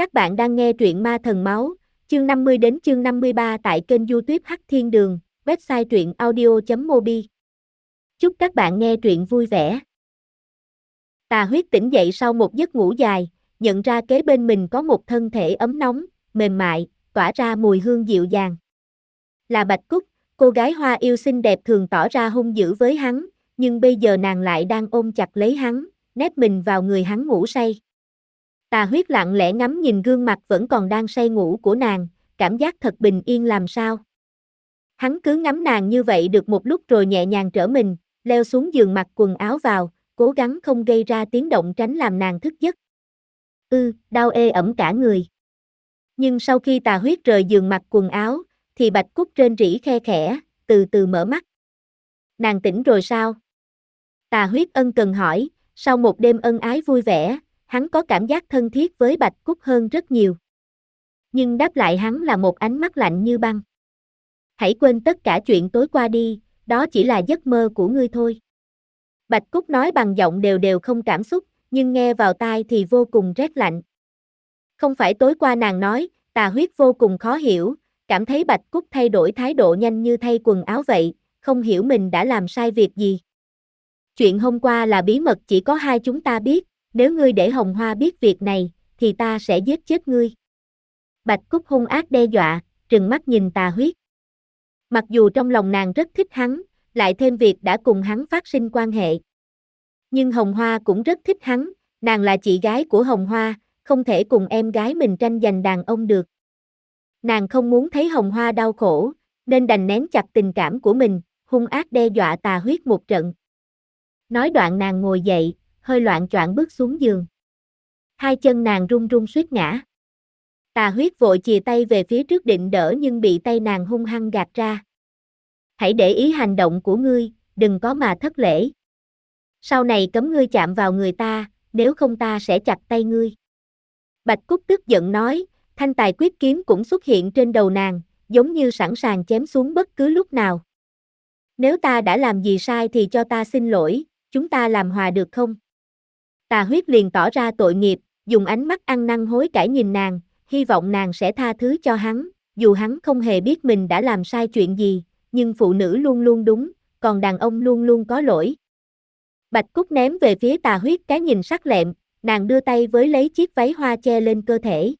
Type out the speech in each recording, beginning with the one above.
Các bạn đang nghe truyện Ma Thần Máu, chương 50 đến chương 53 tại kênh youtube Hắc Thiên Đường, website truyện audio.mobi. Chúc các bạn nghe truyện vui vẻ. Tà huyết tỉnh dậy sau một giấc ngủ dài, nhận ra kế bên mình có một thân thể ấm nóng, mềm mại, tỏa ra mùi hương dịu dàng. Là Bạch Cúc, cô gái hoa yêu xinh đẹp thường tỏ ra hung dữ với hắn, nhưng bây giờ nàng lại đang ôm chặt lấy hắn, nép mình vào người hắn ngủ say. Tà huyết lặng lẽ ngắm nhìn gương mặt vẫn còn đang say ngủ của nàng, cảm giác thật bình yên làm sao. Hắn cứ ngắm nàng như vậy được một lúc rồi nhẹ nhàng trở mình, leo xuống giường mặc quần áo vào, cố gắng không gây ra tiếng động tránh làm nàng thức giấc. Ư, đau ê ẩm cả người. Nhưng sau khi tà huyết rời giường mặc quần áo, thì bạch cúc trên rỉ khe khẽ, từ từ mở mắt. Nàng tỉnh rồi sao? Tà huyết ân cần hỏi, sau một đêm ân ái vui vẻ, hắn có cảm giác thân thiết với Bạch Cúc hơn rất nhiều. Nhưng đáp lại hắn là một ánh mắt lạnh như băng. Hãy quên tất cả chuyện tối qua đi, đó chỉ là giấc mơ của ngươi thôi. Bạch Cúc nói bằng giọng đều đều không cảm xúc, nhưng nghe vào tai thì vô cùng rét lạnh. Không phải tối qua nàng nói, tà huyết vô cùng khó hiểu, cảm thấy Bạch Cúc thay đổi thái độ nhanh như thay quần áo vậy, không hiểu mình đã làm sai việc gì. Chuyện hôm qua là bí mật chỉ có hai chúng ta biết, nếu ngươi để Hồng Hoa biết việc này, thì ta sẽ giết chết ngươi. Bạch Cúc hung ác đe dọa, trừng mắt nhìn tà huyết. Mặc dù trong lòng nàng rất thích hắn, lại thêm việc đã cùng hắn phát sinh quan hệ. Nhưng Hồng Hoa cũng rất thích hắn, nàng là chị gái của Hồng Hoa, không thể cùng em gái mình tranh giành đàn ông được. Nàng không muốn thấy Hồng Hoa đau khổ, nên đành nén chặt tình cảm của mình, hung ác đe dọa tà huyết một trận. Nói đoạn nàng ngồi dậy, hơi loạn choạng bước xuống giường. Hai chân nàng run run suýt ngã. Tà huyết vội chìa tay về phía trước định đỡ nhưng bị tay nàng hung hăng gạt ra. Hãy để ý hành động của ngươi, đừng có mà thất lễ. Sau này cấm ngươi chạm vào người ta, nếu không ta sẽ chặt tay ngươi. Bạch Cúc tức giận nói, thanh tài quyết kiếm cũng xuất hiện trên đầu nàng, giống như sẵn sàng chém xuống bất cứ lúc nào. Nếu ta đã làm gì sai thì cho ta xin lỗi, chúng ta làm hòa được không? Tà huyết liền tỏ ra tội nghiệp, dùng ánh mắt ăn năn hối cải nhìn nàng, hy vọng nàng sẽ tha thứ cho hắn, dù hắn không hề biết mình đã làm sai chuyện gì, nhưng phụ nữ luôn luôn đúng, còn đàn ông luôn luôn có lỗi. Bạch Cúc ném về phía tà huyết cái nhìn sắc lẹm, nàng đưa tay với lấy chiếc váy hoa che lên cơ thể.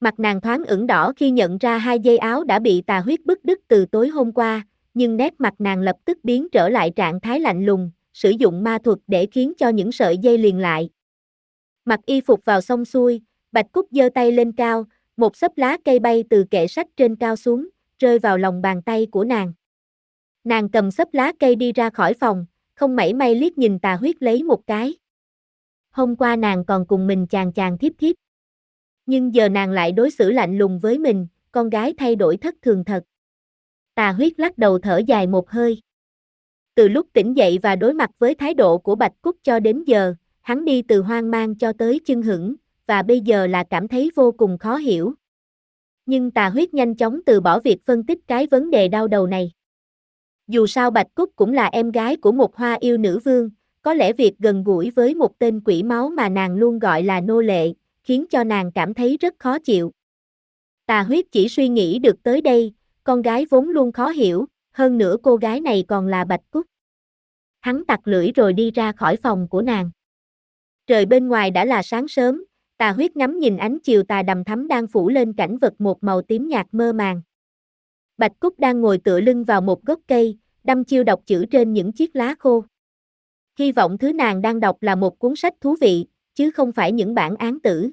Mặt nàng thoáng ửng đỏ khi nhận ra hai dây áo đã bị tà huyết bức đứt từ tối hôm qua, nhưng nét mặt nàng lập tức biến trở lại trạng thái lạnh lùng, sử dụng ma thuật để khiến cho những sợi dây liền lại. Mặc y phục vào xong xuôi, Bạch Cúc giơ tay lên cao, một xấp lá cây bay từ kệ sách trên cao xuống, rơi vào lòng bàn tay của nàng. Nàng cầm xấp lá cây đi ra khỏi phòng, không mảy may liếc nhìn tà huyết lấy một cái. Hôm qua nàng còn cùng mình chàng chàng thiếp thiếp. Nhưng giờ nàng lại đối xử lạnh lùng với mình, con gái thay đổi thất thường thật. Tà huyết lắc đầu thở dài một hơi. Từ lúc tỉnh dậy và đối mặt với thái độ của Bạch Cúc cho đến giờ, hắn đi từ hoang mang cho tới chưng hững, và bây giờ là cảm thấy vô cùng khó hiểu. Nhưng tà huyết nhanh chóng từ bỏ việc phân tích cái vấn đề đau đầu này. Dù sao Bạch Cúc cũng là em gái của một hoa yêu nữ vương, có lẽ việc gần gũi với một tên quỷ máu mà nàng luôn gọi là nô lệ, khiến cho nàng cảm thấy rất khó chịu. Tà huyết chỉ suy nghĩ được tới đây, con gái vốn luôn khó hiểu, hơn nữa cô gái này còn là Bạch Cúc. Hắn tặc lưỡi rồi đi ra khỏi phòng của nàng. Trời bên ngoài đã là sáng sớm, tà huyết ngắm nhìn ánh chiều tà đầm thắm đang phủ lên cảnh vật một màu tím nhạt mơ màng. Bạch Cúc đang ngồi tựa lưng vào một gốc cây, đâm chiêu đọc chữ trên những chiếc lá khô. Hy vọng thứ nàng đang đọc là một cuốn sách thú vị, chứ không phải những bản án tử.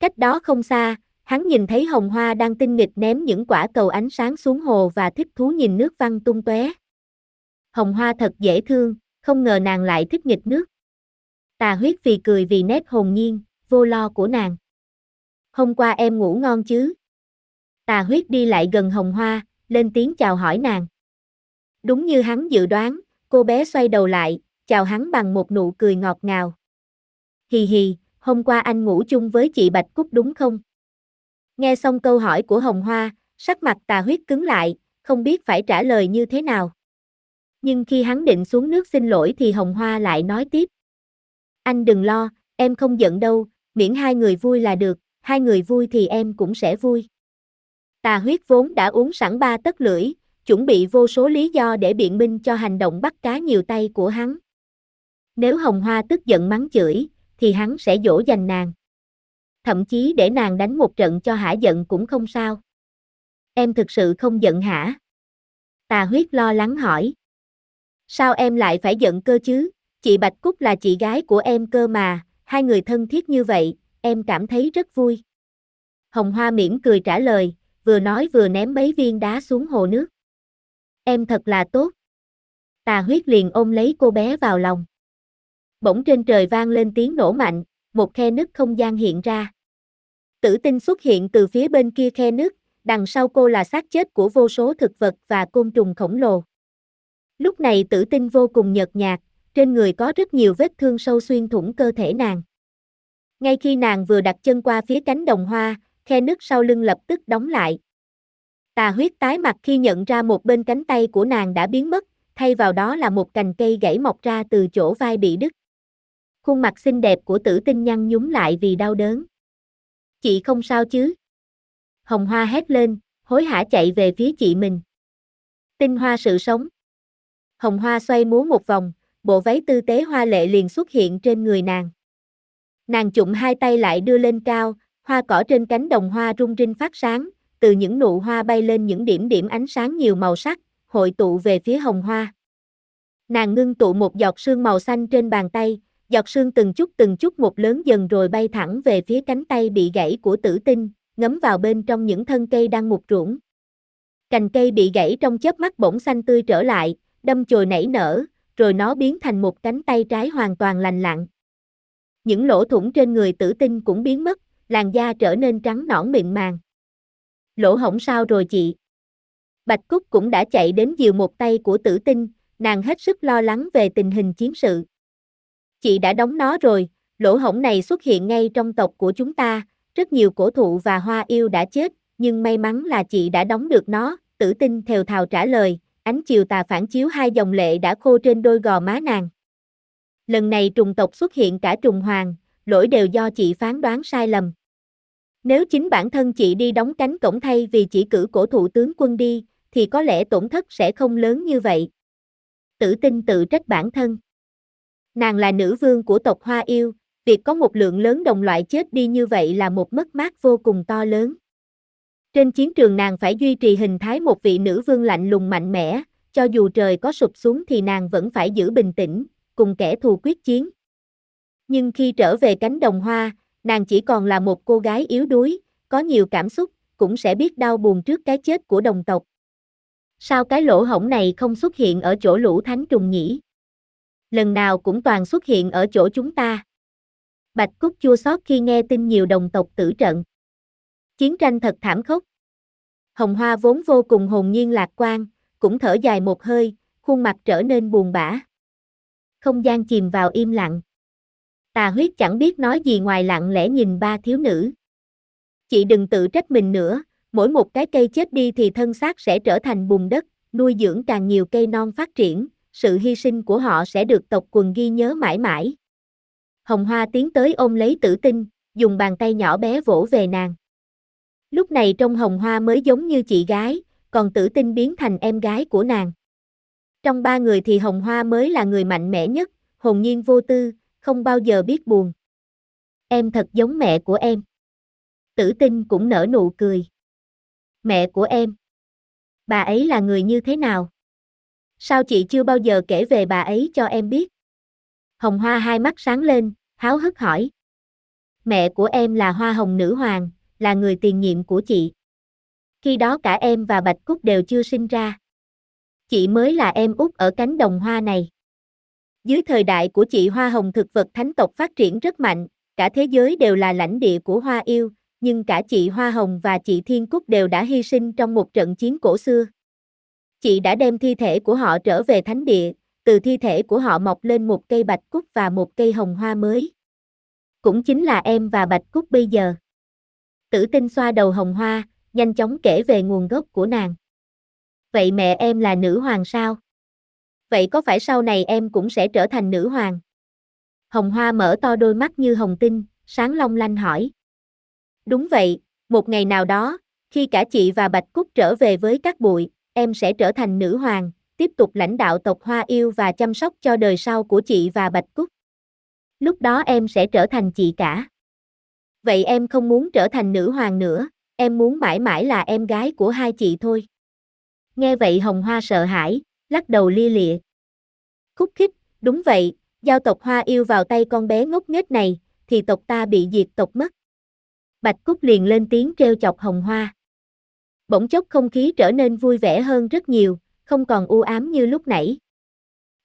Cách đó không xa, hắn nhìn thấy hồng hoa đang tinh nghịch ném những quả cầu ánh sáng xuống hồ và thích thú nhìn nước văng tung tóe. Hồng hoa thật dễ thương, không ngờ nàng lại thích nghịch nước. Tà huyết vì cười vì nét hồn nhiên, vô lo của nàng. Hôm qua em ngủ ngon chứ? Tà huyết đi lại gần hồng hoa, lên tiếng chào hỏi nàng. Đúng như hắn dự đoán, cô bé xoay đầu lại, chào hắn bằng một nụ cười ngọt ngào. Hì hì, hôm qua anh ngủ chung với chị Bạch Cúc đúng không? Nghe xong câu hỏi của Hồng Hoa, sắc mặt tà huyết cứng lại, không biết phải trả lời như thế nào. Nhưng khi hắn định xuống nước xin lỗi thì Hồng Hoa lại nói tiếp. Anh đừng lo, em không giận đâu, miễn hai người vui là được, hai người vui thì em cũng sẽ vui. Tà huyết vốn đã uống sẵn ba tấc lưỡi, chuẩn bị vô số lý do để biện minh cho hành động bắt cá nhiều tay của hắn. Nếu Hồng Hoa tức giận mắng chửi, thì hắn sẽ dỗ dành nàng. Thậm chí để nàng đánh một trận cho hả giận cũng không sao. Em thực sự không giận hả? Tà huyết lo lắng hỏi. Sao em lại phải giận cơ chứ? Chị Bạch Cúc là chị gái của em cơ mà, hai người thân thiết như vậy, em cảm thấy rất vui. Hồng Hoa mỉm cười trả lời, vừa nói vừa ném mấy viên đá xuống hồ nước. Em thật là tốt. Tà huyết liền ôm lấy cô bé vào lòng. Bỗng trên trời vang lên tiếng nổ mạnh, một khe nứt không gian hiện ra. Tử tinh xuất hiện từ phía bên kia khe nước, đằng sau cô là xác chết của vô số thực vật và côn trùng khổng lồ. Lúc này tử tinh vô cùng nhợt nhạt, trên người có rất nhiều vết thương sâu xuyên thủng cơ thể nàng. Ngay khi nàng vừa đặt chân qua phía cánh đồng hoa, khe nứt sau lưng lập tức đóng lại. Tà huyết tái mặt khi nhận ra một bên cánh tay của nàng đã biến mất, thay vào đó là một cành cây gãy mọc ra từ chỗ vai bị đứt. Khuôn mặt xinh đẹp của tử tinh nhăn nhúm lại vì đau đớn. Chị không sao chứ? Hồng Hoa hét lên, hối hả chạy về phía chị mình. Tinh hoa sự sống. Hồng Hoa xoay múa một vòng, bộ váy tư tế hoa lệ liền xuất hiện trên người nàng. Nàng chụm hai tay lại đưa lên cao, hoa cỏ trên cánh đồng hoa rung rinh phát sáng, từ những nụ hoa bay lên những điểm điểm ánh sáng nhiều màu sắc, hội tụ về phía hồng hoa. Nàng ngưng tụ một giọt sương màu xanh trên bàn tay, giọt sương từng chút từng chút một lớn dần rồi bay thẳng về phía cánh tay bị gãy của tử tinh, ngấm vào bên trong những thân cây đang mục ruỗng. Cành cây bị gãy trong chớp mắt bỗng xanh tươi trở lại, đâm chồi nảy nở, rồi nó biến thành một cánh tay trái hoàn toàn lành lặn. Những lỗ thủng trên người tử tinh cũng biến mất, làn da trở nên trắng nõn mịn màng. Lỗ hổng sao rồi chị? Bạch Cúc cũng đã chạy đến dìu một tay của tử tinh, nàng hết sức lo lắng về tình hình chiến sự. Chị đã đóng nó rồi, lỗ hổng này xuất hiện ngay trong tộc của chúng ta, rất nhiều cổ thụ và hoa yêu đã chết, nhưng may mắn là chị đã đóng được nó, tử tinh thều thào trả lời, ánh chiều tà phản chiếu hai dòng lệ đã khô trên đôi gò má nàng. Lần này trùng tộc xuất hiện cả trùng hoàng, lỗi đều do chị phán đoán sai lầm. Nếu chính bản thân chị đi đóng cánh cổng thay vì chỉ cử cổ thụ tướng quân đi, thì có lẽ tổn thất sẽ không lớn như vậy. Tử tinh tự trách bản thân. Nàng là nữ vương của tộc Hoa Yêu, việc có một lượng lớn đồng loại chết đi như vậy là một mất mát vô cùng to lớn. Trên chiến trường nàng phải duy trì hình thái một vị nữ vương lạnh lùng mạnh mẽ, cho dù trời có sụp xuống thì nàng vẫn phải giữ bình tĩnh, cùng kẻ thù quyết chiến. Nhưng khi trở về cánh đồng hoa, nàng chỉ còn là một cô gái yếu đuối, có nhiều cảm xúc, cũng sẽ biết đau buồn trước cái chết của đồng tộc. Sao cái lỗ hổng này không xuất hiện ở chỗ lũ thánh trùng nhỉ? Lần nào cũng toàn xuất hiện ở chỗ chúng ta. Bạch Cúc chua xót khi nghe tin nhiều đồng tộc tử trận. Chiến tranh thật thảm khốc. Hồng Hoa vốn vô cùng hồn nhiên lạc quan, cũng thở dài một hơi, khuôn mặt trở nên buồn bã. Không gian chìm vào im lặng. Tà huyết chẳng biết nói gì ngoài lặng lẽ nhìn ba thiếu nữ. Chị đừng tự trách mình nữa, mỗi một cái cây chết đi thì thân xác sẽ trở thành bùn đất, nuôi dưỡng càng nhiều cây non phát triển, sự hy sinh của họ sẽ được tộc quần ghi nhớ mãi mãi. Hồng Hoa tiến tới ôm lấy tử tinh, dùng bàn tay nhỏ bé vỗ về nàng. Lúc này trong hồng hoa mới giống như chị gái, còn tử tinh biến thành em gái của nàng. Trong ba người thì hồng hoa mới là người mạnh mẽ nhất, hồn nhiên vô tư, không bao giờ biết buồn. Em thật giống mẹ của em. Tử tinh cũng nở nụ cười. Mẹ của em. Bà ấy là người như thế nào? Sao chị chưa bao giờ kể về bà ấy cho em biết? Hồng Hoa hai mắt sáng lên, háo hức hỏi. Mẹ của em là Hoa Hồng Nữ Hoàng, là người tiền nhiệm của chị. Khi đó cả em và Bạch Cúc đều chưa sinh ra. Chị mới là em út ở cánh đồng hoa này. Dưới thời đại của chị Hoa Hồng thực vật thánh tộc phát triển rất mạnh, cả thế giới đều là lãnh địa của Hoa Yêu, nhưng cả chị Hoa Hồng và chị Thiên Cúc đều đã hy sinh trong một trận chiến cổ xưa. Chị đã đem thi thể của họ trở về thánh địa, từ thi thể của họ mọc lên một cây bạch cúc và một cây hồng hoa mới. Cũng chính là em và bạch cúc bây giờ. Tử tinh xoa đầu hồng hoa, nhanh chóng kể về nguồn gốc của nàng. Vậy mẹ em là nữ hoàng sao? Vậy có phải sau này em cũng sẽ trở thành nữ hoàng? Hồng hoa mở to đôi mắt như hồng tinh, sáng long lanh hỏi. Đúng vậy, một ngày nào đó, khi cả chị và Bạch Cúc trở về với các bụi, em sẽ trở thành nữ hoàng, tiếp tục lãnh đạo tộc Hoa Yêu và chăm sóc cho đời sau của chị và Bạch Cúc. Lúc đó em sẽ trở thành chị cả. Vậy em không muốn trở thành nữ hoàng nữa, em muốn mãi mãi là em gái của hai chị thôi. Nghe vậy Hồng Hoa sợ hãi, lắc đầu lia lịa. Khúc khích, đúng vậy, giao tộc Hoa yêu vào tay con bé ngốc nghếch này, thì tộc ta bị diệt tộc mất. Bạch Cúc liền lên tiếng treo chọc Hồng Hoa. Bỗng chốc không khí trở nên vui vẻ hơn rất nhiều, không còn u ám như lúc nãy.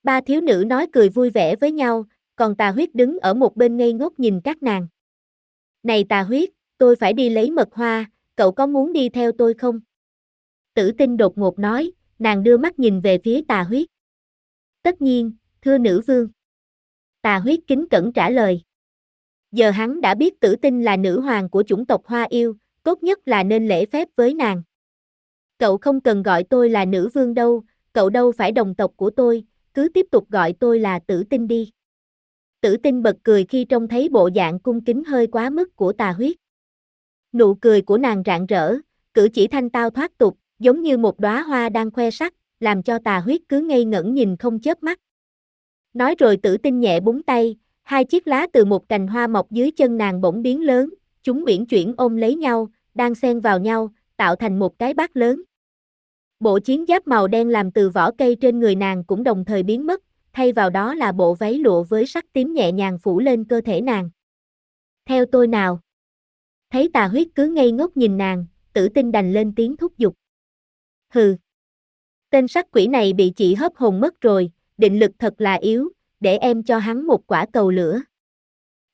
Ba thiếu nữ nói cười vui vẻ với nhau, còn tà huyết đứng ở một bên ngây ngốc nhìn các nàng. Này tà huyết, tôi phải đi lấy mật hoa, cậu có muốn đi theo tôi không? Tử tinh đột ngột nói, nàng đưa mắt nhìn về phía tà huyết. Tất nhiên, thưa nữ vương. Tà huyết kính cẩn trả lời. Giờ hắn đã biết tử tinh là nữ hoàng của chủng tộc Hoa Yêu, tốt nhất là nên lễ phép với nàng. Cậu không cần gọi tôi là nữ vương đâu, cậu đâu phải đồng tộc của tôi, cứ tiếp tục gọi tôi là tử tinh đi. Tử tinh bật cười khi trông thấy bộ dạng cung kính hơi quá mức của tà huyết. Nụ cười của nàng rạng rỡ, cử chỉ thanh tao thoát tục, giống như một đóa hoa đang khoe sắc, làm cho tà huyết cứ ngây ngẩn nhìn không chớp mắt. Nói rồi tử tinh nhẹ búng tay, hai chiếc lá từ một cành hoa mọc dưới chân nàng bỗng biến lớn, chúng uyển chuyển ôm lấy nhau, đang xen vào nhau, tạo thành một cái bát lớn. Bộ chiến giáp màu đen làm từ vỏ cây trên người nàng cũng đồng thời biến mất, thay vào đó là bộ váy lụa với sắc tím nhẹ nhàng phủ lên cơ thể nàng. Theo tôi nào. Thấy tà huyết cứ ngây ngốc nhìn nàng, tử tinh đành lên tiếng thúc giục. Hừ. Tên sắc quỷ này bị chị hấp hồn mất rồi, định lực thật là yếu, để em cho hắn một quả cầu lửa.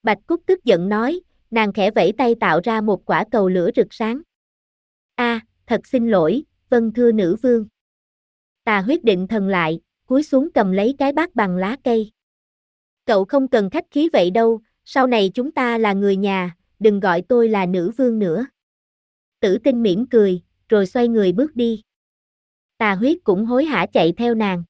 Bạch Cúc tức giận nói, nàng khẽ vẫy tay tạo ra một quả cầu lửa rực sáng. A, thật xin lỗi, vâng thưa nữ vương. Tà huyết định thần lại, cúi xuống cầm lấy cái bát bằng lá cây. Cậu không cần khách khí vậy đâu, sau này chúng ta là người nhà, đừng gọi tôi là nữ vương nữa. Tử tinh mỉm cười, rồi xoay người bước đi. Tà huyết cũng hối hả chạy theo nàng.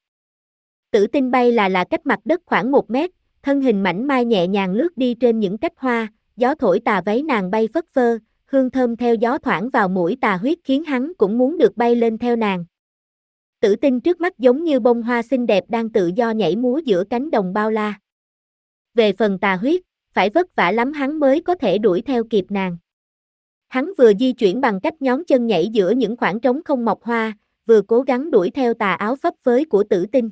Tử tinh bay là là cách mặt đất khoảng một mét, thân hình mảnh mai nhẹ nhàng lướt đi trên những cách hoa, gió thổi tà váy nàng bay phất phơ, hương thơm theo gió thoảng vào mũi tà huyết khiến hắn cũng muốn được bay lên theo nàng. Tử tinh trước mắt giống như bông hoa xinh đẹp đang tự do nhảy múa giữa cánh đồng bao la. Về phần tà huyết, phải vất vả lắm hắn mới có thể đuổi theo kịp nàng. Hắn vừa di chuyển bằng cách nhón chân nhảy giữa những khoảng trống không mọc hoa, vừa cố gắng đuổi theo tà áo phấp phới của tử tinh.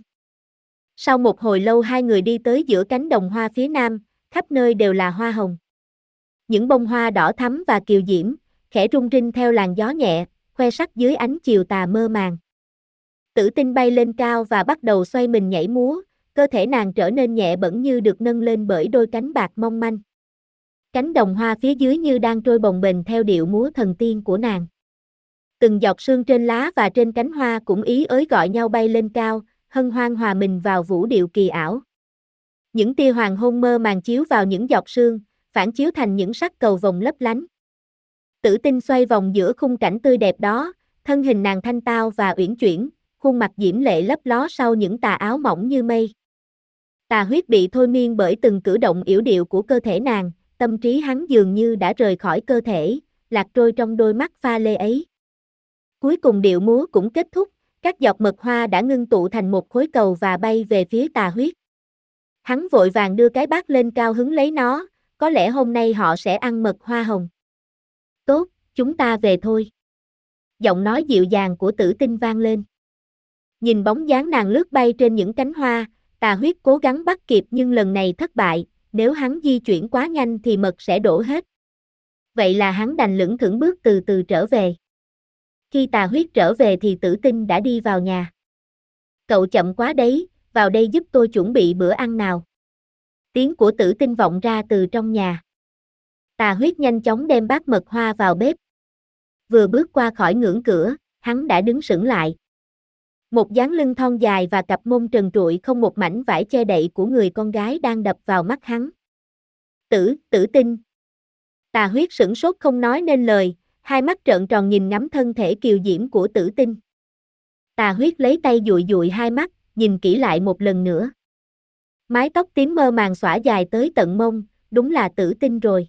Sau một hồi lâu hai người đi tới giữa cánh đồng hoa phía nam, khắp nơi đều là hoa hồng. Những bông hoa đỏ thắm và kiều diễm, khẽ rung rinh theo làn gió nhẹ, khoe sắc dưới ánh chiều tà mơ màng. Tử tinh bay lên cao và bắt đầu xoay mình nhảy múa, cơ thể nàng trở nên nhẹ bẩn như được nâng lên bởi đôi cánh bạc mong manh. Cánh đồng hoa phía dưới như đang trôi bồng bềnh theo điệu múa thần tiên của nàng. Từng giọt sương trên lá và trên cánh hoa cũng ý ới gọi nhau bay lên cao, hân hoan hòa mình vào vũ điệu kỳ ảo. Những tia hoàng hôn mơ màng chiếu vào những giọt sương, phản chiếu thành những sắc cầu vồng lấp lánh. Tử tinh xoay vòng giữa khung cảnh tươi đẹp đó, thân hình nàng thanh tao và uyển chuyển, khuôn mặt diễm lệ lấp ló sau những tà áo mỏng như mây. Tà huyết bị thôi miên bởi từng cử động yểu điệu của cơ thể nàng, tâm trí hắn dường như đã rời khỏi cơ thể, lạc trôi trong đôi mắt pha lê ấy. Cuối cùng điệu múa cũng kết thúc, các giọt mật hoa đã ngưng tụ thành một khối cầu và bay về phía tà huyết. Hắn vội vàng đưa cái bát lên cao hứng lấy nó, có lẽ hôm nay họ sẽ ăn mật hoa hồng. Tốt, chúng ta về thôi. Giọng nói dịu dàng của tử tinh vang lên. Nhìn bóng dáng nàng lướt bay trên những cánh hoa, tà huyết cố gắng bắt kịp nhưng lần này thất bại, nếu hắn di chuyển quá nhanh thì mật sẽ đổ hết. Vậy là hắn đành lững thững bước từ từ trở về. Khi tà huyết trở về thì tử tinh đã đi vào nhà. Cậu chậm quá đấy, vào đây giúp tôi chuẩn bị bữa ăn nào. Tiếng của tử tinh vọng ra từ trong nhà. Tà huyết nhanh chóng đem bát mật hoa vào bếp. Vừa bước qua khỏi ngưỡng cửa, hắn đã đứng sững lại. Một dáng lưng thon dài và cặp mông trần trụi không một mảnh vải che đậy của người con gái đang đập vào mắt hắn. Tử, tử tinh. Tà huyết sửng sốt không nói nên lời, hai mắt trợn tròn nhìn ngắm thân thể kiều diễm của tử tinh. Tà huyết lấy tay dụi dụi hai mắt, nhìn kỹ lại một lần nữa. Mái tóc tím mơ màng xõa dài tới tận mông, đúng là tử tinh rồi.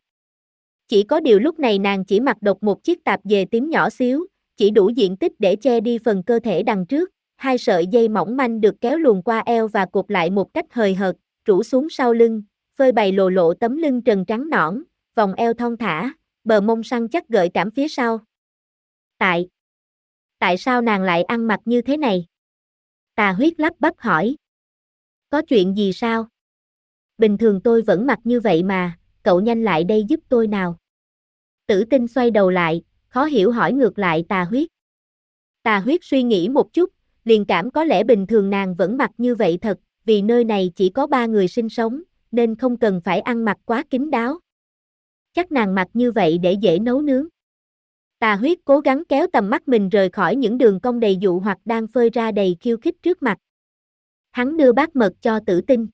Chỉ có điều lúc này nàng chỉ mặc độc một chiếc tạp dề tím nhỏ xíu, chỉ đủ diện tích để che đi phần cơ thể đằng trước, hai sợi dây mỏng manh được kéo luồn qua eo và cột lại một cách hời hợt, rủ xuống sau lưng, phơi bày lộ lộ tấm lưng trần trắng nõn, vòng eo thon thả, bờ mông săn chắc gợi cảm phía sau. Tại Tại sao nàng lại ăn mặc như thế này? Tà huyết lắp bắp hỏi. Có chuyện gì sao? Bình thường tôi vẫn mặc như vậy mà, cậu nhanh lại đây giúp tôi nào. Tử tinh xoay đầu lại, khó hiểu hỏi ngược lại tà huyết. Tà huyết suy nghĩ một chút, liền cảm có lẽ bình thường nàng vẫn mặc như vậy thật, vì nơi này chỉ có ba người sinh sống, nên không cần phải ăn mặc quá kín đáo. Chắc nàng mặc như vậy để dễ nấu nướng. Tà huyết cố gắng kéo tầm mắt mình rời khỏi những đường cong đầy dụ hoặc đang phơi ra đầy khiêu khích trước mặt. Hắn đưa bát mật cho tử tinh.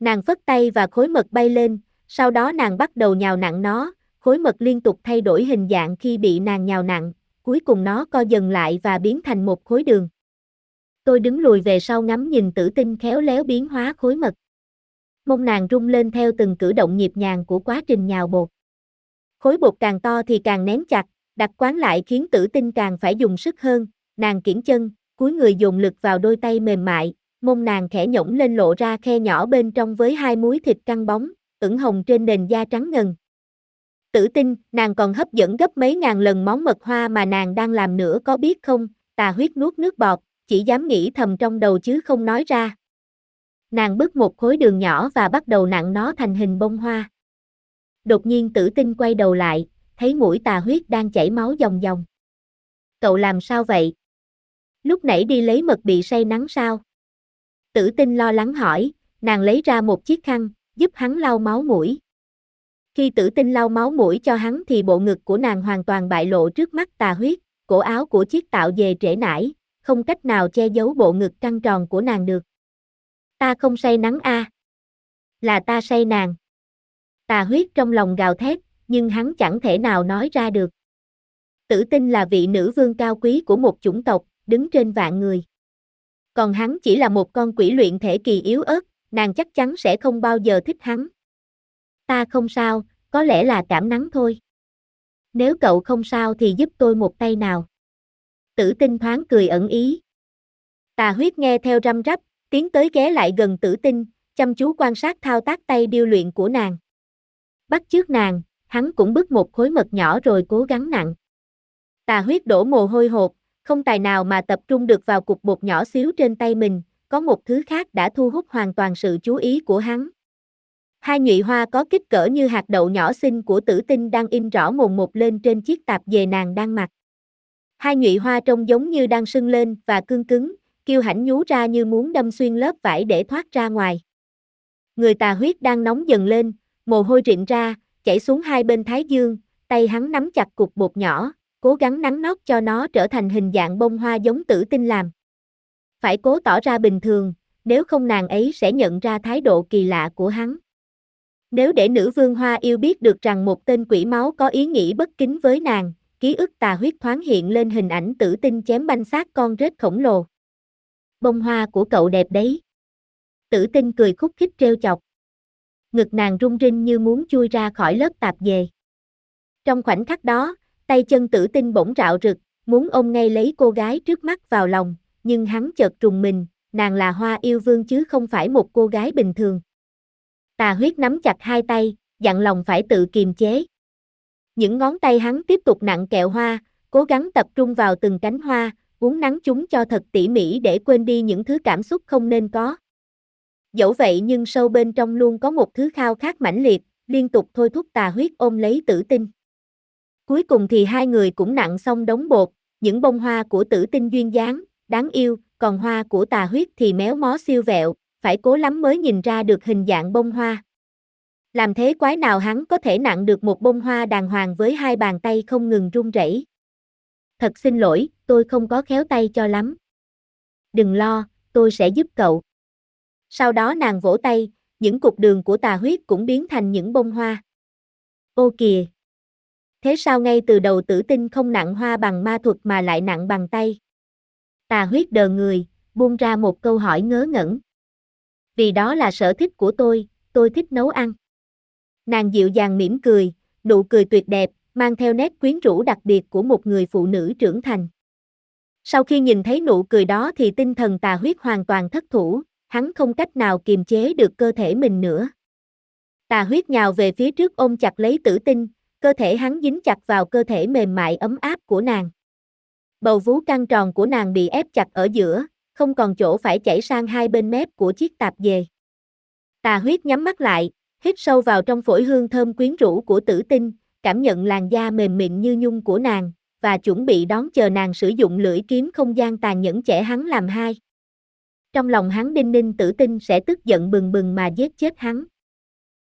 Nàng phất tay và khối mật bay lên, sau đó nàng bắt đầu nhào nặng nó, khối mật liên tục thay đổi hình dạng khi bị nàng nhào nặng, cuối cùng nó co dần lại và biến thành một khối đường. Tôi đứng lùi về sau ngắm nhìn tử tinh khéo léo biến hóa khối mật. Mông nàng rung lên theo từng cử động nhịp nhàng của quá trình nhào bột. Khối bột càng to thì càng nén chặt, đặt quán lại khiến tử tinh càng phải dùng sức hơn, nàng kiển chân, cúi người dùng lực vào đôi tay mềm mại, mông nàng khẽ nhổng lên lộ ra khe nhỏ bên trong với hai múi thịt căng bóng, ửng hồng trên nền da trắng ngần. Tử tinh, nàng còn hấp dẫn gấp mấy ngàn lần món mật hoa mà nàng đang làm nữa có biết không, tà huyết nuốt nước bọt, chỉ dám nghĩ thầm trong đầu chứ không nói ra. Nàng bứt một khối đường nhỏ và bắt đầu nặng nó thành hình bông hoa. Đột nhiên tử tinh quay đầu lại, thấy mũi tà huyết đang chảy máu dòng dòng. Cậu làm sao vậy? Lúc nãy đi lấy mật bị say nắng sao? Tử tinh lo lắng hỏi, nàng lấy ra một chiếc khăn, giúp hắn lau máu mũi. Khi tử tinh lau máu mũi cho hắn thì bộ ngực của nàng hoàn toàn bại lộ trước mắt tà huyết, cổ áo của chiếc tạo về trễ nải, không cách nào che giấu bộ ngực căng tròn của nàng được. Ta không say nắng a. Là ta say nàng. Tà huyết trong lòng gào thét, nhưng hắn chẳng thể nào nói ra được. Tử tinh là vị nữ vương cao quý của một chủng tộc, đứng trên vạn người. Còn hắn chỉ là một con quỷ luyện thể kỳ yếu ớt, nàng chắc chắn sẽ không bao giờ thích hắn. Ta không sao, có lẽ là cảm nắng thôi. Nếu cậu không sao thì giúp tôi một tay nào. Tử tinh thoáng cười ẩn ý. Tà huyết nghe theo răm rắp, tiến tới ghé lại gần tử tinh, chăm chú quan sát thao tác tay điêu luyện của nàng. Bắt trước nàng, hắn cũng bứt một khối mật nhỏ rồi cố gắng nặng. Tà huyết đổ mồ hôi hột, không tài nào mà tập trung được vào cục bột nhỏ xíu trên tay mình, có một thứ khác đã thu hút hoàn toàn sự chú ý của hắn. Hai nhụy hoa có kích cỡ như hạt đậu nhỏ xinh của tử tinh đang in rõ mồn một lên trên chiếc tạp dề nàng đang mặc. Hai nhụy hoa trông giống như đang sưng lên và cương cứng, kêu hãnh nhú ra như muốn đâm xuyên lớp vải để thoát ra ngoài. Người tà huyết đang nóng dần lên, mồ hôi rịn ra, chảy xuống hai bên thái dương, tay hắn nắm chặt cục bột nhỏ, cố gắng nắng nót cho nó trở thành hình dạng bông hoa giống tử tinh làm. Phải cố tỏ ra bình thường, nếu không nàng ấy sẽ nhận ra thái độ kỳ lạ của hắn. Nếu để nữ vương hoa yêu biết được rằng một tên quỷ máu có ý nghĩ bất kính với nàng, ký ức tà huyết thoáng hiện lên hình ảnh tử tinh chém banh xác con rết khổng lồ. Bông hoa của cậu đẹp đấy. Tử tinh cười khúc khích trêu chọc. Ngực nàng rung rinh như muốn chui ra khỏi lớp tạp dề. Trong khoảnh khắc đó, tay chân tử tinh bỗng rạo rực, muốn ôm ngay lấy cô gái trước mắt vào lòng, nhưng hắn chợt trùng mình, nàng là hoa yêu vương chứ không phải một cô gái bình thường. Tà huyết nắm chặt hai tay, dặn lòng phải tự kiềm chế. Những ngón tay hắn tiếp tục nặng kẹo hoa, cố gắng tập trung vào từng cánh hoa, uống nắng chúng cho thật tỉ mỉ để quên đi những thứ cảm xúc không nên có. Dẫu vậy nhưng sâu bên trong luôn có một thứ khao khát mãnh liệt, liên tục thôi thúc tà huyết ôm lấy tử tinh. Cuối cùng thì hai người cũng nặng xong đống bột, những bông hoa của tử tinh duyên dáng, đáng yêu, còn hoa của tà huyết thì méo mó siêu vẹo, phải cố lắm mới nhìn ra được hình dạng bông hoa. Làm thế quái nào hắn có thể nặng được một bông hoa đàng hoàng với hai bàn tay không ngừng run rẩy. Thật xin lỗi, tôi không có khéo tay cho lắm. Đừng lo, tôi sẽ giúp cậu. Sau đó nàng vỗ tay, những cục đường của tà huyết cũng biến thành những bông hoa. Ô kìa! Thế sao ngay từ đầu tử tinh không nặng hoa bằng ma thuật mà lại nặng bằng tay? Tà huyết đờ người, buông ra một câu hỏi ngớ ngẩn. Vì đó là sở thích của tôi, tôi thích nấu ăn. Nàng dịu dàng mỉm cười, nụ cười tuyệt đẹp, mang theo nét quyến rũ đặc biệt của một người phụ nữ trưởng thành. Sau khi nhìn thấy nụ cười đó thì tinh thần tà huyết hoàn toàn thất thủ, hắn không cách nào kiềm chế được cơ thể mình nữa. Tà huyết nhào về phía trước ôm chặt lấy tử tinh, cơ thể hắn dính chặt vào cơ thể mềm mại ấm áp của nàng. Bầu vú căng tròn của nàng bị ép chặt ở giữa, không còn chỗ phải chảy sang hai bên mép của chiếc tạp dề. Tà huyết nhắm mắt lại, hít sâu vào trong phổi hương thơm quyến rũ của tử tinh, cảm nhận làn da mềm mịn như nhung của nàng, và chuẩn bị đón chờ nàng sử dụng lưỡi kiếm không gian tàn nhẫn chẻ hắn làm hai. Trong lòng hắn đinh ninh tử tinh sẽ tức giận bừng bừng mà giết chết hắn.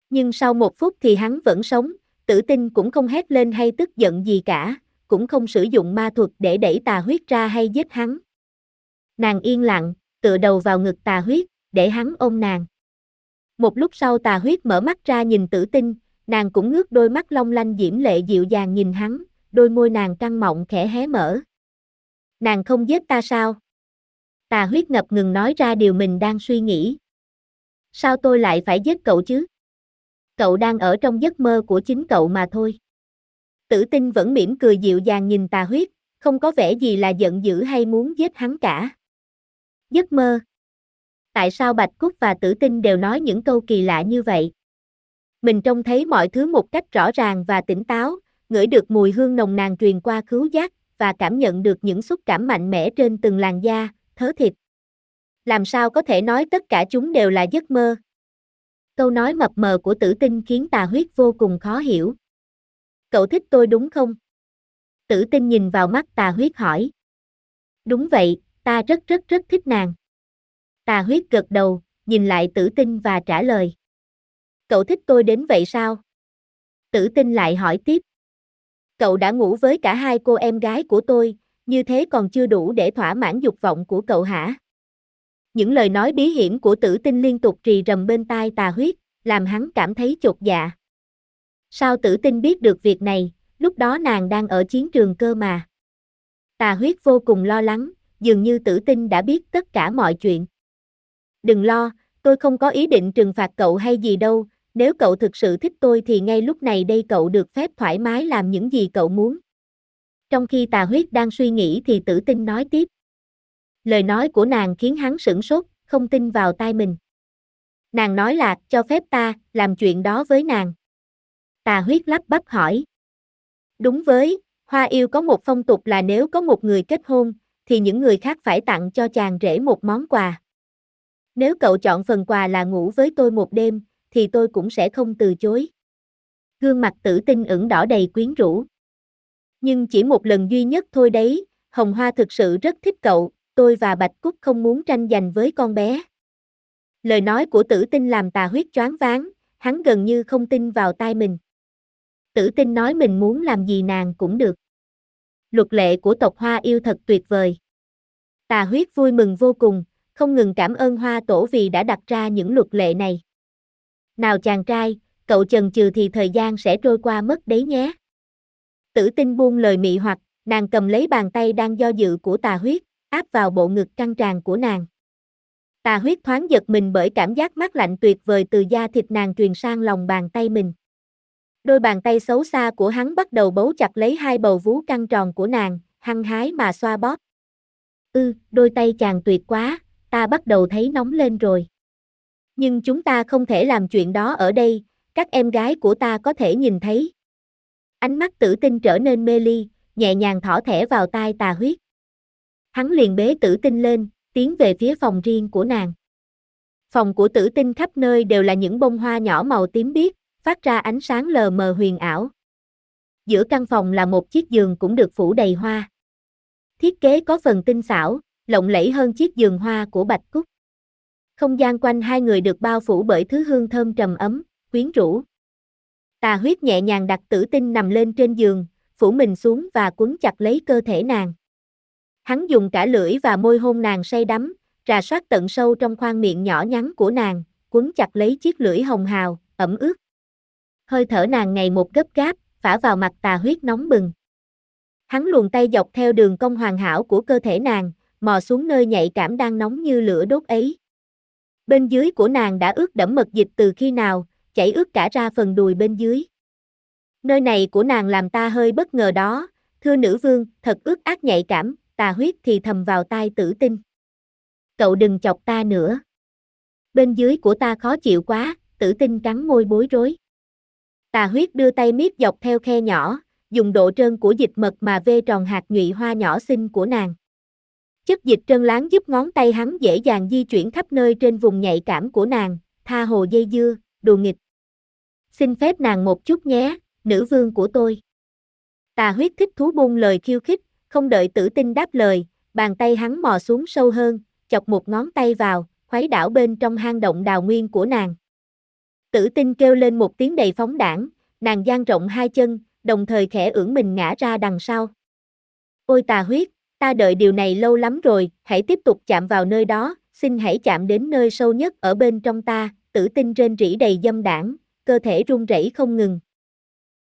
Nhưng sau một phút thì hắn vẫn sống, tử tinh cũng không hét lên hay tức giận gì cả, cũng không sử dụng ma thuật để đẩy tà huyết ra hay giết hắn. Nàng yên lặng, tựa đầu vào ngực tà huyết, để hắn ôm nàng. Một lúc sau tà huyết mở mắt ra nhìn tử tinh, nàng cũng ngước đôi mắt long lanh diễm lệ dịu dàng nhìn hắn, đôi môi nàng căng mọng khẽ hé mở. Nàng không giết ta sao? Tà huyết ngập ngừng nói ra điều mình đang suy nghĩ. Sao tôi lại phải giết cậu chứ? Cậu đang ở trong giấc mơ của chính cậu mà thôi. Tử tinh vẫn mỉm cười dịu dàng nhìn tà huyết, không có vẻ gì là giận dữ hay muốn giết hắn cả. Giấc mơ. Tại sao Bạch Cúc và Tử Tinh đều nói những câu kỳ lạ như vậy? Mình trông thấy mọi thứ một cách rõ ràng và tỉnh táo, ngửi được mùi hương nồng nàn truyền qua khứu giác, và cảm nhận được những xúc cảm mạnh mẽ trên từng làn da, thớ thịt. Làm sao có thể nói tất cả chúng đều là giấc mơ? Câu nói mập mờ của tử tinh khiến tà huyết vô cùng khó hiểu. Cậu thích tôi đúng không? Tử tinh nhìn vào mắt tà huyết hỏi. Đúng vậy, ta rất rất rất thích nàng. Tà huyết gật đầu, nhìn lại tử tinh và trả lời. Cậu thích tôi đến vậy sao? Tử tinh lại hỏi tiếp. Cậu đã ngủ với cả hai cô em gái của tôi, như thế còn chưa đủ để thỏa mãn dục vọng của cậu hả? Những lời nói bí hiểm của tử tinh liên tục rì rầm bên tai tà huyết, làm hắn cảm thấy chột dạ. Sao tử tinh biết được việc này, lúc đó nàng đang ở chiến trường cơ mà. Tà huyết vô cùng lo lắng, dường như tử tinh đã biết tất cả mọi chuyện. Đừng lo, tôi không có ý định trừng phạt cậu hay gì đâu, nếu cậu thực sự thích tôi thì ngay lúc này đây cậu được phép thoải mái làm những gì cậu muốn. Trong khi tà huyết đang suy nghĩ thì tử tinh nói tiếp. Lời nói của nàng khiến hắn sửng sốt, không tin vào tai mình. Nàng nói là, cho phép ta, làm chuyện đó với nàng. Tà huyết lắp bắp hỏi. Đúng với, Hoa yêu có một phong tục là nếu có một người kết hôn, thì những người khác phải tặng cho chàng rể một món quà. Nếu cậu chọn phần quà là ngủ với tôi một đêm, thì tôi cũng sẽ không từ chối. Gương mặt tử tinh ửng đỏ đầy quyến rũ. Nhưng chỉ một lần duy nhất thôi đấy, Hồng Hoa thực sự rất thích cậu, tôi và Bạch Cúc không muốn tranh giành với con bé. Lời nói của tử tinh làm tà huyết choáng váng, hắn gần như không tin vào tai mình. Tử tinh nói mình muốn làm gì nàng cũng được. Luật lệ của tộc Hoa yêu thật tuyệt vời. Tà huyết vui mừng vô cùng, không ngừng cảm ơn Hoa tổ vì đã đặt ra những luật lệ này. Nào chàng trai, cậu chần chừ thì thời gian sẽ trôi qua mất đấy nhé. Tử tinh buông lời mị hoặc, nàng cầm lấy bàn tay đang do dự của tà huyết, áp vào bộ ngực căng tràn của nàng. Tà huyết thoáng giật mình bởi cảm giác mát lạnh tuyệt vời từ da thịt nàng truyền sang lòng bàn tay mình. Đôi bàn tay xấu xa của hắn bắt đầu bấu chặt lấy hai bầu vú căng tròn của nàng, hăng hái mà xoa bóp. Ư, đôi tay chàng tuyệt quá, ta bắt đầu thấy nóng lên rồi. Nhưng chúng ta không thể làm chuyện đó ở đây, các em gái của ta có thể nhìn thấy. Ánh mắt tử tinh trở nên mê ly, nhẹ nhàng thỏ thẻ vào tai tà huyết. Hắn liền bế tử tinh lên, tiến về phía phòng riêng của nàng. Phòng của tử tinh khắp nơi đều là những bông hoa nhỏ màu tím biếc, phát ra ánh sáng lờ mờ huyền ảo. Giữa căn phòng là một chiếc giường cũng được phủ đầy hoa. Thiết kế có phần tinh xảo, lộng lẫy hơn chiếc giường hoa của Bạch Cúc. Không gian quanh hai người được bao phủ bởi thứ hương thơm trầm ấm, quyến rũ. Tà huyết nhẹ nhàng đặt tử tinh nằm lên trên giường, phủ mình xuống và quấn chặt lấy cơ thể nàng. Hắn dùng cả lưỡi và môi hôn nàng say đắm, rà soát tận sâu trong khoang miệng nhỏ nhắn của nàng, quấn chặt lấy chiếc lưỡi hồng hào, ẩm ướt. Hơi thở nàng ngày một gấp gáp, phả vào mặt tà huyết nóng bừng. Hắn luồn tay dọc theo đường cong hoàn hảo của cơ thể nàng, mò xuống nơi nhạy cảm đang nóng như lửa đốt ấy. Bên dưới của nàng đã ướt đẫm mật dịch từ khi nào, chảy ướt cả ra phần đùi bên dưới. Nơi này của nàng làm ta hơi bất ngờ đó, thưa nữ vương, thật ướt ác nhạy cảm, tà huyết thì thầm vào tai tử tinh. Cậu đừng chọc ta nữa. Bên dưới của ta khó chịu quá, tử tinh cắn môi bối rối. Tà huyết đưa tay miết dọc theo khe nhỏ, dùng độ trơn của dịch mật mà vê tròn hạt nhụy hoa nhỏ xinh của nàng. Chất dịch trơn láng giúp ngón tay hắn dễ dàng di chuyển khắp nơi trên vùng nhạy cảm của nàng, tha hồ dây dưa, đùa nghịch. Xin phép nàng một chút nhé, nữ vương của tôi. Tà huyết thích thú buông lời khiêu khích, không đợi tử tinh đáp lời, bàn tay hắn mò xuống sâu hơn, chọc một ngón tay vào, khuấy đảo bên trong hang động đào nguyên của nàng. Tử tinh kêu lên một tiếng đầy phóng đảng, nàng dang rộng hai chân, đồng thời khẽ ưỡn mình ngã ra đằng sau. Ôi tà huyết, ta đợi điều này lâu lắm rồi, hãy tiếp tục chạm vào nơi đó, xin hãy chạm đến nơi sâu nhất ở bên trong ta, tử tinh rên rỉ đầy dâm đảng, cơ thể run rẩy không ngừng.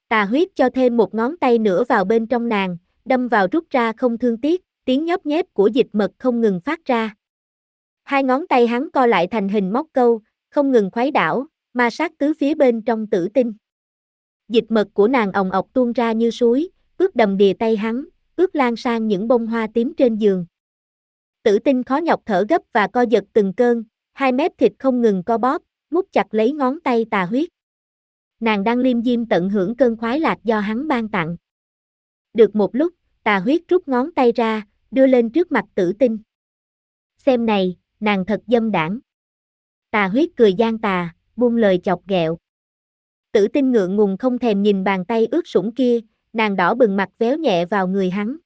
Tà huyết cho thêm một ngón tay nữa vào bên trong nàng, đâm vào rút ra không thương tiếc, tiếng nhóp nhép của dịch mật không ngừng phát ra. Hai ngón tay hắn co lại thành hình móc câu, không ngừng khuấy đảo, ma sát tứ phía bên trong tử tinh. Dịch mật của nàng ồng ọc tuôn ra như suối, ướt đầm đìa tay hắn, ướt lan sang những bông hoa tím trên giường. Tử tinh khó nhọc thở gấp và co giật từng cơn, hai mép thịt không ngừng co bóp, mút chặt lấy ngón tay tà huyết. Nàng đang liêm diêm tận hưởng cơn khoái lạc do hắn ban tặng. Được một lúc, tà huyết rút ngón tay ra, đưa lên trước mặt tử tinh. Xem này, nàng thật dâm đảng. Tà huyết cười gian tà, buông lời chọc ghẹo. Tử tinh ngượng ngùng không thèm nhìn bàn tay ướt sũng kia, nàng đỏ bừng mặt véo nhẹ vào người hắn.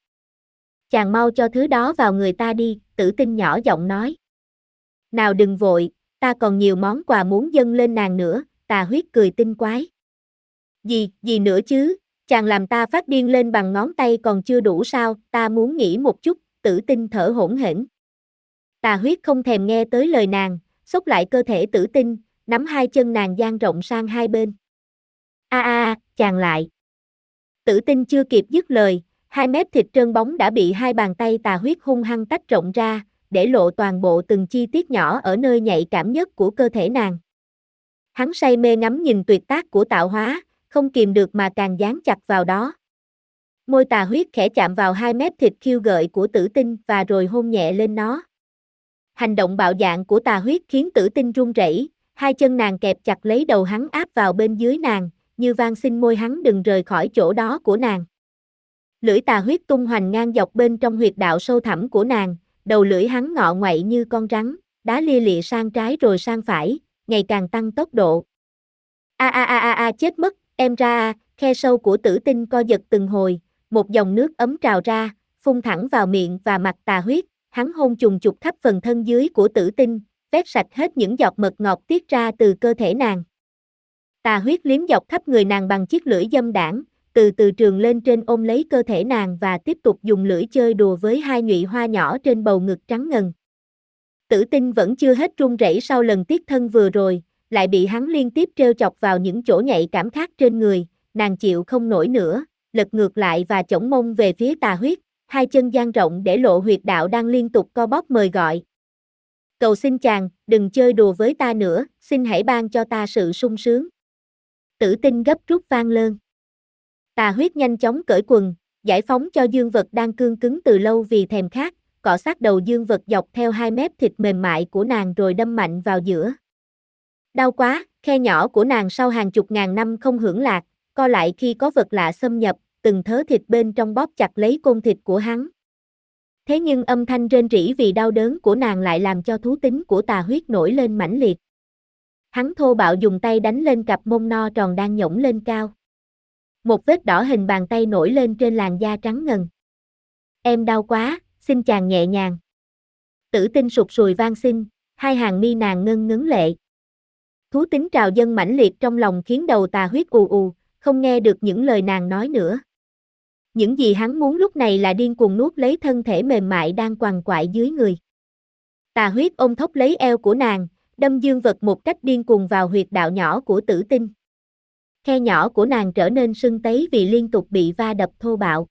Chàng mau cho thứ đó vào người ta đi, tử tinh nhỏ giọng nói. Nào đừng vội, ta còn nhiều món quà muốn dâng lên nàng nữa, tà huyết cười tinh quái. Gì, gì nữa chứ, chàng làm ta phát điên lên bằng ngón tay còn chưa đủ sao, ta muốn nghĩ một chút, tử tinh thở hỗn hển. Tà huyết không thèm nghe tới lời nàng, xốc lại cơ thể tử tinh, nắm hai chân nàng dang rộng sang hai bên. A a a, chàng lại. Tử tinh chưa kịp dứt lời, hai mép thịt trơn bóng đã bị hai bàn tay tà huyết hung hăng tách rộng ra, để lộ toàn bộ từng chi tiết nhỏ ở nơi nhạy cảm nhất của cơ thể nàng. Hắn say mê ngắm nhìn tuyệt tác của tạo hóa, không kìm được mà càng dán chặt vào đó. Môi tà huyết khẽ chạm vào hai mép thịt khiêu gợi của tử tinh và rồi hôn nhẹ lên nó. Hành động bạo dạn của tà huyết khiến tử tinh run rẩy, hai chân nàng kẹp chặt lấy đầu hắn áp vào bên dưới nàng, như van xin môi hắn đừng rời khỏi chỗ đó của nàng. Lưỡi tà huyết tung hoành ngang dọc bên trong huyệt đạo sâu thẳm của nàng, đầu lưỡi hắn ngọ ngoậy như con rắn, đá lia lịa sang trái rồi sang phải, ngày càng tăng tốc độ. A a a a a chết mất, em ra khe sâu của tử tinh co giật từng hồi, một dòng nước ấm trào ra, phun thẳng vào miệng và mặt tà huyết, hắn hôn trùng trục khắp phần thân dưới của tử tinh, vét sạch hết những giọt mật ngọt tiết ra từ cơ thể nàng. Tà huyết liếm dọc khắp người nàng bằng chiếc lưỡi dâm đảng, từ từ trường lên trên ôm lấy cơ thể nàng và tiếp tục dùng lưỡi chơi đùa với hai nhụy hoa nhỏ trên bầu ngực trắng ngần. Tử tinh vẫn chưa hết run rẩy sau lần tiết thân vừa rồi, lại bị hắn liên tiếp treo chọc vào những chỗ nhạy cảm khác trên người, nàng chịu không nổi nữa, lật ngược lại và chổng mông về phía tà huyết, hai chân dang rộng để lộ huyệt đạo đang liên tục co bóp mời gọi. Cầu xin chàng, đừng chơi đùa với ta nữa, xin hãy ban cho ta sự sung sướng. Tử tinh gấp rút vang lơn. Tà huyết nhanh chóng cởi quần, giải phóng cho dương vật đang cương cứng từ lâu vì thèm khát, cọ sát đầu dương vật dọc theo hai mép thịt mềm mại của nàng rồi đâm mạnh vào giữa. Đau quá, khe nhỏ của nàng sau hàng chục ngàn năm không hưởng lạc, co lại khi có vật lạ xâm nhập, từng thớ thịt bên trong bóp chặt lấy côn thịt của hắn. Thế nhưng âm thanh rên rỉ vì đau đớn của nàng lại làm cho thú tính của tà huyết nổi lên mãnh liệt. Hắn thô bạo dùng tay đánh lên cặp mông no tròn đang nhổng lên cao. Một vết đỏ hình bàn tay nổi lên trên làn da trắng ngần. Em đau quá, xin chàng nhẹ nhàng. Tử tinh sụt sùi vang xin, hai hàng mi nàng ngân ngấn lệ. Thú tính trào dân mãnh liệt trong lòng khiến đầu tà huyết ù ù, không nghe được những lời nàng nói nữa. Những gì hắn muốn lúc này là điên cuồng nuốt lấy thân thể mềm mại đang quằn quại dưới người. Tà huyết ôm thốc lấy eo của nàng, đâm dương vật một cách điên cuồng vào huyệt đạo nhỏ của tử tinh. Khe nhỏ của nàng trở nên sưng tấy vì liên tục bị va đập thô bạo.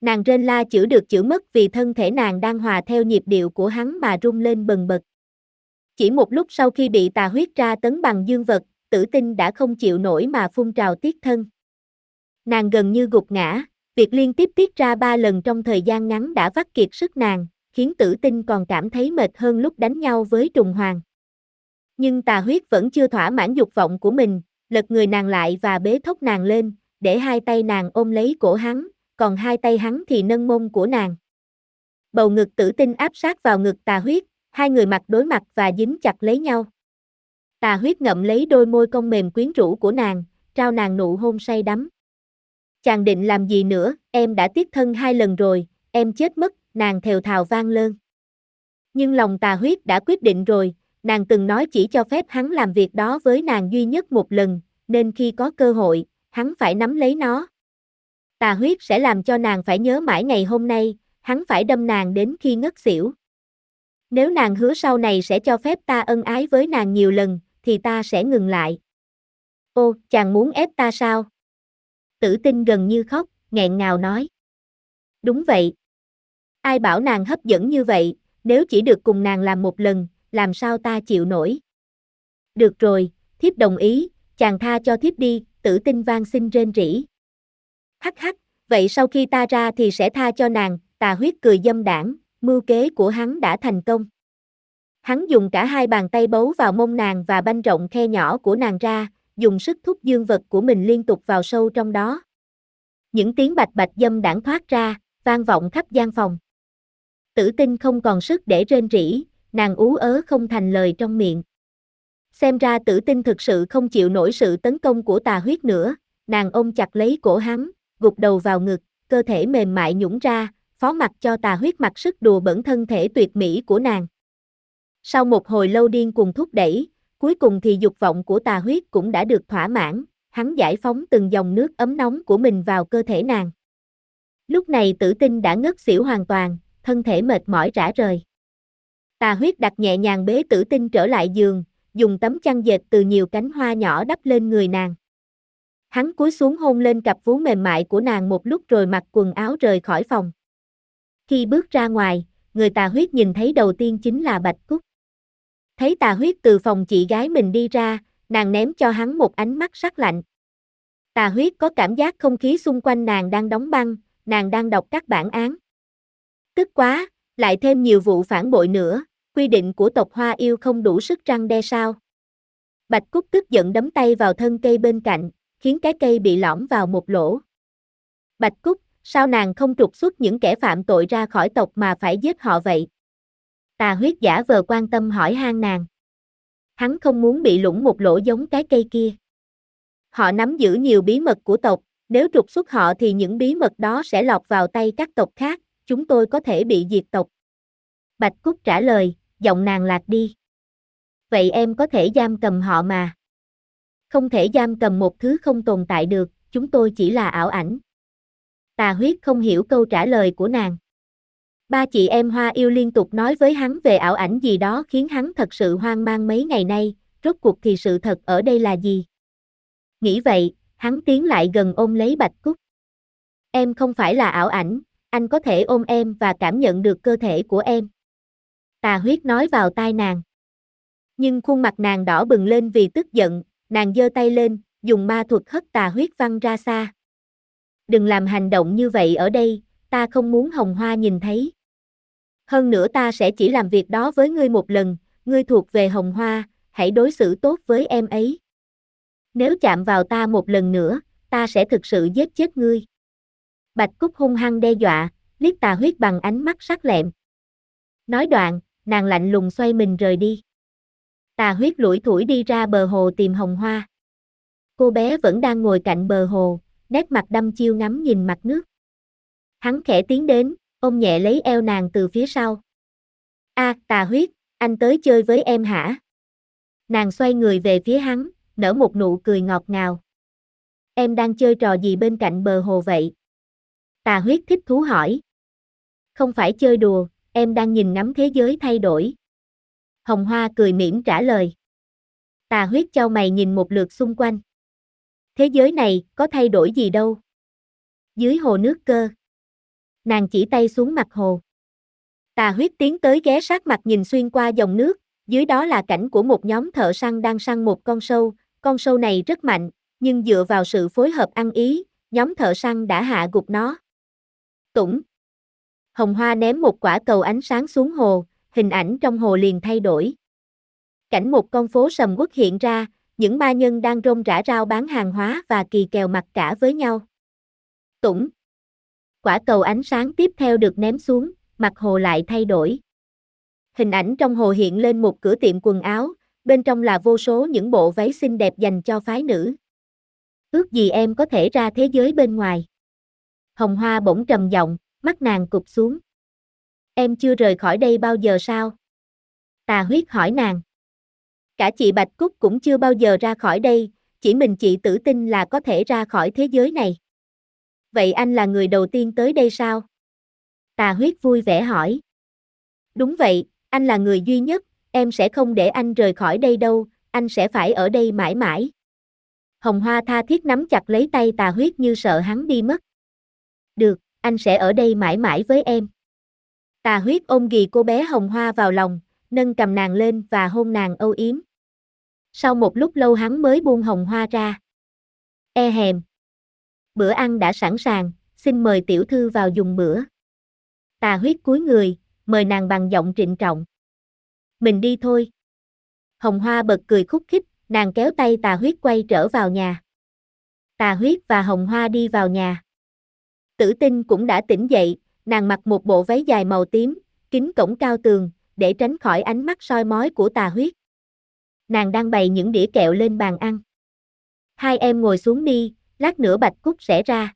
Nàng rên la chữ được chữ mất vì thân thể nàng đang hòa theo nhịp điệu của hắn mà rung lên bần bật. Chỉ một lúc sau khi bị tà huyết ra tấn bằng dương vật, tử tinh đã không chịu nổi mà phun trào tiết thân. Nàng gần như gục ngã, việc liên tiếp tiết ra ba lần trong thời gian ngắn đã vắt kiệt sức nàng, khiến tử tinh còn cảm thấy mệt hơn lúc đánh nhau với trùng hoàng. Nhưng tà huyết vẫn chưa thỏa mãn dục vọng của mình, lật người nàng lại và bế thốc nàng lên, để hai tay nàng ôm lấy cổ hắn, còn hai tay hắn thì nâng mông của nàng. Bầu ngực tử tinh áp sát vào ngực tà huyết, hai người mặt đối mặt và dính chặt lấy nhau. Tà huyết ngậm lấy đôi môi cong mềm quyến rũ của nàng, trao nàng nụ hôn say đắm. Chàng định làm gì nữa, em đã tiết thân hai lần rồi, em chết mất, nàng thều thào vang lơn. Nhưng lòng tà huyết đã quyết định rồi, nàng từng nói chỉ cho phép hắn làm việc đó với nàng duy nhất một lần, nên khi có cơ hội, hắn phải nắm lấy nó. Tà huyết sẽ làm cho nàng phải nhớ mãi ngày hôm nay, hắn phải đâm nàng đến khi ngất xỉu. Nếu nàng hứa sau này sẽ cho phép ta ân ái với nàng nhiều lần, thì ta sẽ ngừng lại. Ô, chàng muốn ép ta sao? Tử tinh gần như khóc, nghẹn ngào nói. Đúng vậy. Ai bảo nàng hấp dẫn như vậy, nếu chỉ được cùng nàng làm một lần, làm sao ta chịu nổi? Được rồi, thiếp đồng ý, chàng tha cho thiếp đi, tử tinh vang xin rên rỉ. Hắc hắc, vậy sau khi ta ra thì sẽ tha cho nàng, tà huyết cười dâm đảng, mưu kế của hắn đã thành công. Hắn dùng cả hai bàn tay bấu vào mông nàng và banh rộng khe nhỏ của nàng ra, dùng sức thúc dương vật của mình liên tục vào sâu trong đó. Những tiếng bạch bạch dâm đảng thoát ra, vang vọng khắp gian phòng. Tử tinh không còn sức để rên rỉ, nàng ú ớ không thành lời trong miệng. Xem ra tử tinh thực sự không chịu nổi sự tấn công của tà huyết nữa, nàng ôm chặt lấy cổ hắn, gục đầu vào ngực, cơ thể mềm mại nhũng ra, phó mặc cho tà huyết mặc sức đùa bẩn thân thể tuyệt mỹ của nàng. Sau một hồi lâu điên cùng thúc đẩy, cuối cùng thì dục vọng của tà huyết cũng đã được thỏa mãn, hắn giải phóng từng dòng nước ấm nóng của mình vào cơ thể nàng. Lúc này tử tinh đã ngất xỉu hoàn toàn, thân thể mệt mỏi rã rời. Tà huyết đặt nhẹ nhàng bế tử tinh trở lại giường, dùng tấm chăn dệt từ nhiều cánh hoa nhỏ đắp lên người nàng. Hắn cúi xuống hôn lên cặp vú mềm mại của nàng một lúc rồi mặc quần áo rời khỏi phòng. Khi bước ra ngoài, người tà huyết nhìn thấy đầu tiên chính là Bạch Cúc. Thấy tà huyết từ phòng chị gái mình đi ra, nàng ném cho hắn một ánh mắt sắc lạnh. Tà huyết có cảm giác không khí xung quanh nàng đang đóng băng, nàng đang đọc các bản án. Tức quá, lại thêm nhiều vụ phản bội nữa, quy định của tộc Hoa yêu không đủ sức răng đe sao. Bạch Cúc tức giận đấm tay vào thân cây bên cạnh, khiến cái cây bị lõm vào một lỗ. Bạch Cúc, sao nàng không trục xuất những kẻ phạm tội ra khỏi tộc mà phải giết họ vậy? Tà huyết giả vờ quan tâm hỏi han nàng. Hắn không muốn bị lũng một lỗ giống cái cây kia. Họ nắm giữ nhiều bí mật của tộc, nếu trục xuất họ thì những bí mật đó sẽ lọt vào tay các tộc khác, chúng tôi có thể bị diệt tộc. Bạch Cúc trả lời, giọng nàng lạc đi. Vậy em có thể giam cầm họ mà. Không thể giam cầm một thứ không tồn tại được, chúng tôi chỉ là ảo ảnh. Tà huyết không hiểu câu trả lời của nàng. Ba chị em Hoa yêu liên tục nói với hắn về ảo ảnh gì đó khiến hắn thật sự hoang mang mấy ngày nay, rốt cuộc thì sự thật ở đây là gì? Nghĩ vậy, hắn tiến lại gần ôm lấy Bạch Cúc. Em không phải là ảo ảnh, anh có thể ôm em và cảm nhận được cơ thể của em. Tà huyết nói vào tai nàng. Nhưng khuôn mặt nàng đỏ bừng lên vì tức giận, nàng giơ tay lên, dùng ma thuật hất tà huyết văng ra xa. Đừng làm hành động như vậy ở đây, ta không muốn hồng hoa nhìn thấy. Hơn nữa ta sẽ chỉ làm việc đó với ngươi một lần, ngươi thuộc về hồng hoa, hãy đối xử tốt với em ấy. Nếu chạm vào ta một lần nữa, ta sẽ thực sự giết chết ngươi. Bạch Cúc hung hăng đe dọa, liếc tà huyết bằng ánh mắt sắc lẹm. Nói đoạn, nàng lạnh lùng xoay mình rời đi. Tà huyết lủi thủi đi ra bờ hồ tìm hồng hoa. Cô bé vẫn đang ngồi cạnh bờ hồ, nét mặt đăm chiêu ngắm nhìn mặt nước. Hắn khẽ tiến đến, ôm nhẹ lấy eo nàng từ phía sau. A, tà huyết, anh tới chơi với em hả? Nàng xoay người về phía hắn, nở một nụ cười ngọt ngào. Em đang chơi trò gì bên cạnh bờ hồ vậy? Tà huyết thích thú hỏi. Không phải chơi đùa, em đang nhìn ngắm thế giới thay đổi. Hồng Hoa cười mỉm trả lời. Tà huyết cho mày nhìn một lượt xung quanh. Thế giới này, có thay đổi gì đâu. Dưới hồ nước cơ. Nàng chỉ tay xuống mặt hồ. Tà huyết tiến tới ghé sát mặt nhìn xuyên qua dòng nước, dưới đó là cảnh của một nhóm thợ săn đang săn một con sâu, con sâu này rất mạnh, nhưng dựa vào sự phối hợp ăn ý, nhóm thợ săn đã hạ gục nó. Tủng. Hồng Hoa ném một quả cầu ánh sáng xuống hồ, hình ảnh trong hồ liền thay đổi. Cảnh một con phố sầm uất hiện ra, những ma nhân đang rong rã rao bán hàng hóa và kỳ kèo mặt cả với nhau. Tủng. Quả cầu ánh sáng tiếp theo được ném xuống, mặt hồ lại thay đổi. Hình ảnh trong hồ hiện lên một cửa tiệm quần áo, bên trong là vô số những bộ váy xinh đẹp dành cho phái nữ. Ước gì em có thể ra thế giới bên ngoài. Hồng Hoa bỗng trầm giọng, mắt nàng cụp xuống. Em chưa rời khỏi đây bao giờ sao? Tà huyết hỏi nàng. Cả chị Bạch Cúc cũng chưa bao giờ ra khỏi đây, chỉ mình chị tự tin là có thể ra khỏi thế giới này. Vậy anh là người đầu tiên tới đây sao? Tà huyết vui vẻ hỏi. Đúng vậy, anh là người duy nhất, em sẽ không để anh rời khỏi đây đâu, anh sẽ phải ở đây mãi mãi. Hồng Hoa tha thiết nắm chặt lấy tay tà huyết như sợ hắn đi mất. Được, anh sẽ ở đây mãi mãi với em. Tà huyết ôm ghì cô bé Hồng Hoa vào lòng, nâng cầm nàng lên và hôn nàng âu yếm. Sau một lúc lâu hắn mới buông Hồng Hoa ra. E hèm. Bữa ăn đã sẵn sàng, xin mời tiểu thư vào dùng bữa. Tà huyết cúi người, mời nàng bằng giọng trịnh trọng. Mình đi thôi. Hồng Hoa bật cười khúc khích, nàng kéo tay tà huyết quay trở vào nhà. Tà huyết và Hồng Hoa đi vào nhà. Tử tinh cũng đã tỉnh dậy, nàng mặc một bộ váy dài màu tím, kính cổng cao tường, để tránh khỏi ánh mắt soi mói của tà huyết. Nàng đang bày những đĩa kẹo lên bàn ăn. Hai em ngồi xuống đi, lát nữa bạch cúc sẽ ra.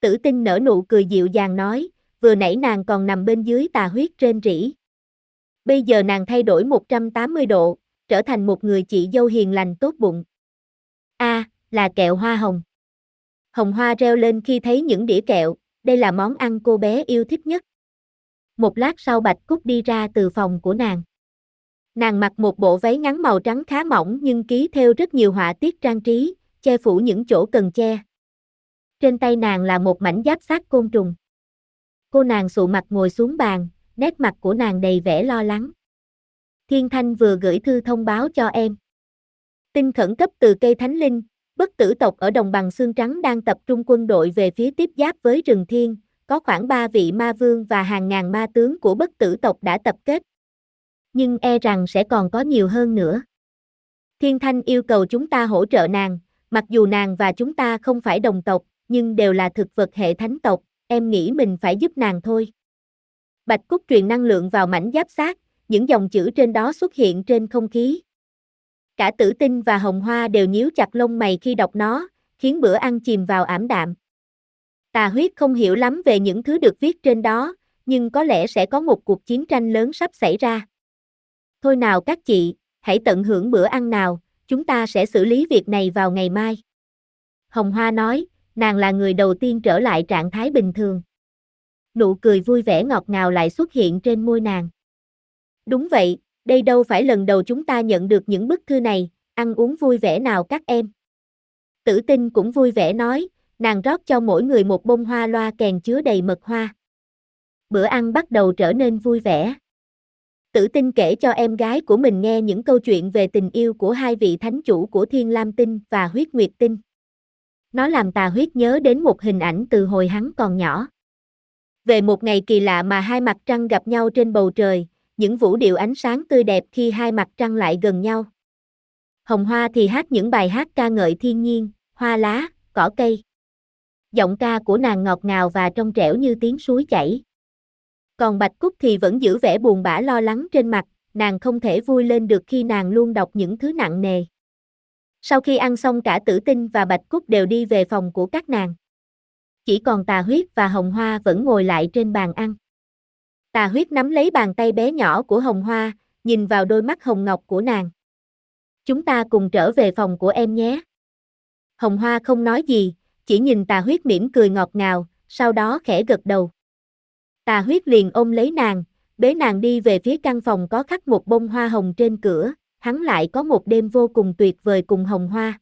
Tử tinh nở nụ cười dịu dàng nói, vừa nãy nàng còn nằm bên dưới tà huyết trên rỉ. Bây giờ nàng thay đổi 180 độ, trở thành một người chị dâu hiền lành tốt bụng. A, là kẹo hoa hồng. Hồng hoa reo lên khi thấy những đĩa kẹo, đây là món ăn cô bé yêu thích nhất. Một lát sau Bạch Cúc đi ra từ phòng của nàng. Nàng mặc một bộ váy ngắn màu trắng khá mỏng nhưng ký theo rất nhiều họa tiết trang trí, che phủ những chỗ cần che. Trên tay nàng là một mảnh giáp sát côn trùng. Cô nàng sụ mặt ngồi xuống bàn, nét mặt của nàng đầy vẻ lo lắng. Thiên Thanh vừa gửi thư thông báo cho em. Tin khẩn cấp từ cây Thánh Linh, bất tử tộc ở đồng bằng xương trắng đang tập trung quân đội về phía tiếp giáp với rừng thiên, có khoảng 3 vị ma vương và hàng ngàn ma tướng của bất tử tộc đã tập kết. Nhưng e rằng sẽ còn có nhiều hơn nữa. Thiên Thanh yêu cầu chúng ta hỗ trợ nàng, mặc dù nàng và chúng ta không phải đồng tộc, nhưng đều là thực vật hệ thánh tộc, em nghĩ mình phải giúp nàng thôi. Bạch Cúc truyền năng lượng vào mảnh giáp sát, những dòng chữ trên đó xuất hiện trên không khí. Cả tử tinh và hồng hoa đều nhíu chặt lông mày khi đọc nó, khiến bữa ăn chìm vào ảm đạm. Tà huyết không hiểu lắm về những thứ được viết trên đó, nhưng có lẽ sẽ có một cuộc chiến tranh lớn sắp xảy ra. Thôi nào các chị, hãy tận hưởng bữa ăn nào, chúng ta sẽ xử lý việc này vào ngày mai. Hồng Hoa nói, nàng là người đầu tiên trở lại trạng thái bình thường. Nụ cười vui vẻ ngọt ngào lại xuất hiện trên môi nàng. Đúng vậy, đây đâu phải lần đầu chúng ta nhận được những bức thư này, ăn uống vui vẻ nào các em. Tử tinh cũng vui vẻ nói, nàng rót cho mỗi người một bông hoa loa kèn chứa đầy mật hoa. Bữa ăn bắt đầu trở nên vui vẻ. Tử tinh kể cho em gái của mình nghe những câu chuyện về tình yêu của hai vị thánh chủ của Thiên Lam Tinh và Huyết Nguyệt Tinh. Nó làm tà huyết nhớ đến một hình ảnh từ hồi hắn còn nhỏ. Về một ngày kỳ lạ mà hai mặt trăng gặp nhau trên bầu trời, những vũ điệu ánh sáng tươi đẹp khi hai mặt trăng lại gần nhau. Hồng Hoa thì hát những bài hát ca ngợi thiên nhiên, hoa lá, cỏ cây. Giọng ca của nàng ngọt ngào và trong trẻo như tiếng suối chảy. Còn Bạch Cúc thì vẫn giữ vẻ buồn bã lo lắng trên mặt, nàng không thể vui lên được khi nàng luôn đọc những thứ nặng nề. Sau khi ăn xong cả tử tinh và Bạch Cúc đều đi về phòng của các nàng. Chỉ còn tà huyết và hồng hoa vẫn ngồi lại trên bàn ăn. Tà huyết nắm lấy bàn tay bé nhỏ của hồng hoa, nhìn vào đôi mắt hồng ngọc của nàng. Chúng ta cùng trở về phòng của em nhé. Hồng hoa không nói gì, chỉ nhìn tà huyết mỉm cười ngọt ngào, sau đó khẽ gật đầu. Tà huyết liền ôm lấy nàng, bế nàng đi về phía căn phòng có khắc một bông hoa hồng trên cửa, hắn lại có một đêm vô cùng tuyệt vời cùng hồng hoa.